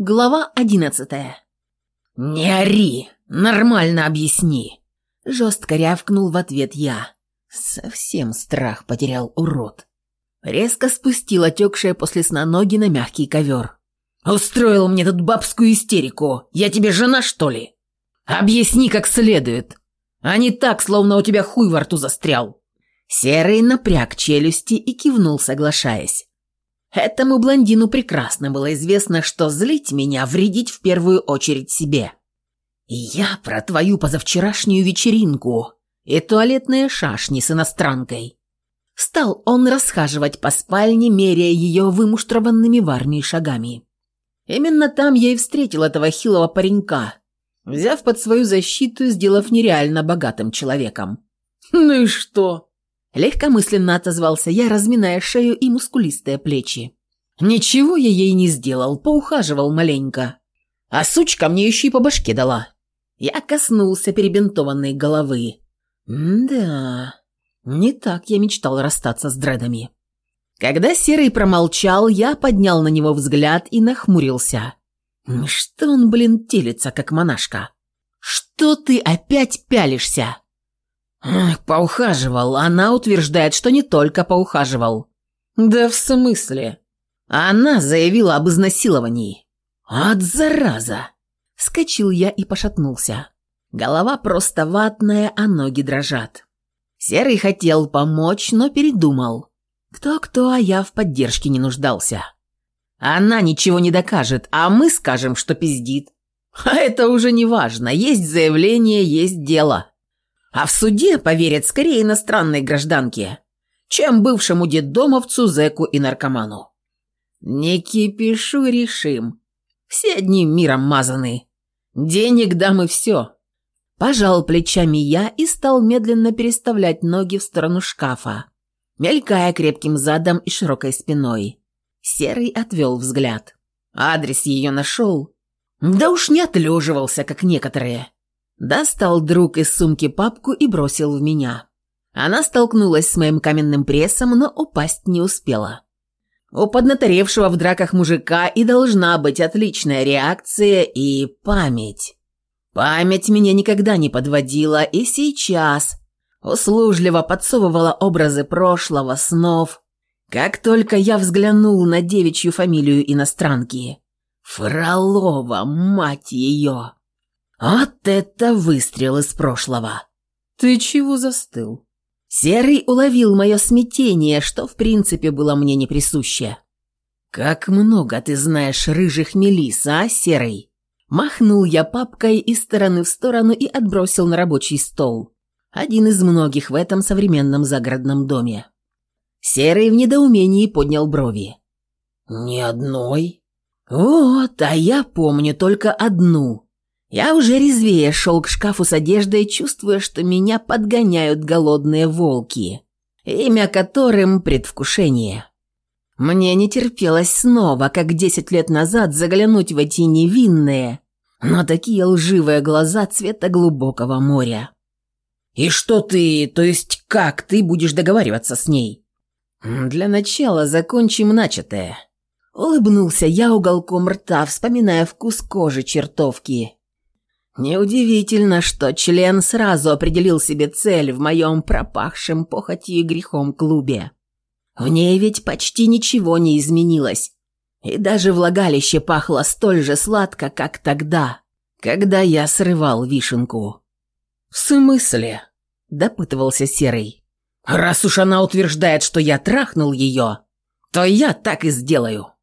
Глава одиннадцатая. «Не ори! Нормально объясни!» Жестко рявкнул в ответ я. Совсем страх потерял урод. Резко спустил отекшие после сна ноги на мягкий ковер. «Устроил мне тут бабскую истерику! Я тебе жена, что ли? Объясни как следует, а не так, словно у тебя хуй во рту застрял!» Серый напряг челюсти и кивнул, соглашаясь. Этому блондину прекрасно было известно, что злить меня вредить в первую очередь себе. Я про твою позавчерашнюю вечеринку и туалетные шашни с иностранкой. Стал он расхаживать по спальне, меряя ее вымуштрованными в армии шагами. Именно там я и встретил этого хилого паренька, взяв под свою защиту и сделав нереально богатым человеком. «Ну и что?» Легкомысленно отозвался я, разминая шею и мускулистые плечи. «Ничего я ей не сделал, поухаживал маленько. А сучка мне еще и по башке дала». Я коснулся перебинтованной головы. «Да, не так я мечтал расстаться с дредами». Когда Серый промолчал, я поднял на него взгляд и нахмурился. «Что он, блин, телится, как монашка?» «Что ты опять пялишься?» Поухаживал. Она утверждает, что не только поухаживал. Да в смысле? Она заявила об изнасиловании. От зараза! Скочил я и пошатнулся. Голова просто ватная, а ноги дрожат. Серый хотел помочь, но передумал. Кто-кто, а я в поддержке не нуждался. Она ничего не докажет, а мы скажем, что пиздит. А это уже не важно. Есть заявление, есть дело а в суде поверят скорее иностранной гражданке, чем бывшему детдомовцу, зэку и наркоману. Не кипишу, решим. Все одним миром мазаны. Денег дам и все. Пожал плечами я и стал медленно переставлять ноги в сторону шкафа, мелькая крепким задом и широкой спиной. Серый отвел взгляд. Адрес ее нашел. Да уж не отлеживался, как некоторые. Достал друг из сумки папку и бросил в меня. Она столкнулась с моим каменным прессом, но упасть не успела. У поднаторевшего в драках мужика и должна быть отличная реакция и память. Память меня никогда не подводила и сейчас услужливо подсовывала образы прошлого, снов. Как только я взглянул на девичью фамилию иностранки. Фролова, мать ее! Вот это выстрел из прошлого!» «Ты чего застыл?» Серый уловил мое смятение, что в принципе было мне не присуще. «Как много ты знаешь рыжих мелис, а, Серый?» Махнул я папкой из стороны в сторону и отбросил на рабочий стол. Один из многих в этом современном загородном доме. Серый в недоумении поднял брови. «Ни одной?» «Вот, а я помню только одну», я уже резвее шел к шкафу с одеждой, чувствуя, что меня подгоняют голодные волки, имя которым предвкушение. Мне не терпелось снова, как десять лет назад, заглянуть в эти невинные, но такие лживые глаза цвета глубокого моря. «И что ты, то есть как ты будешь договариваться с ней?» «Для начала закончим начатое». Улыбнулся я уголком рта, вспоминая вкус кожи чертовки. Неудивительно, что член сразу определил себе цель в моем пропахшем похоти и грехом клубе. В ней ведь почти ничего не изменилось. И даже влагалище пахло столь же сладко, как тогда, когда я срывал вишенку. «В смысле?» – допытывался Серый. «Раз уж она утверждает, что я трахнул ее, то я так и сделаю».